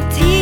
empty